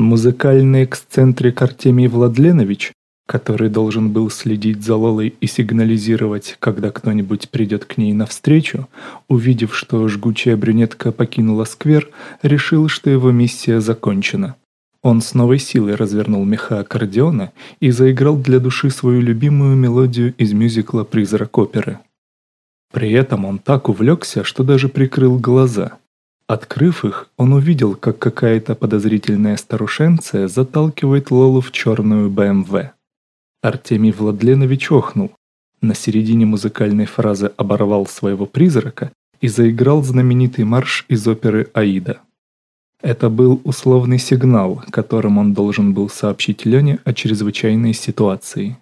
Музыкальный эксцентрик Артемий Владленович, который должен был следить за Лолой и сигнализировать, когда кто-нибудь придет к ней навстречу, увидев, что жгучая брюнетка покинула сквер, решил, что его миссия закончена. Он с новой силой развернул меха аккордеона и заиграл для души свою любимую мелодию из мюзикла «Призрак оперы». При этом он так увлекся, что даже прикрыл глаза – Открыв их, он увидел, как какая-то подозрительная старушенция заталкивает Лолу в черную БМВ. Артемий Владленович охнул. На середине музыкальной фразы оборвал своего призрака и заиграл знаменитый марш из оперы «Аида». Это был условный сигнал, которым он должен был сообщить Лене о чрезвычайной ситуации.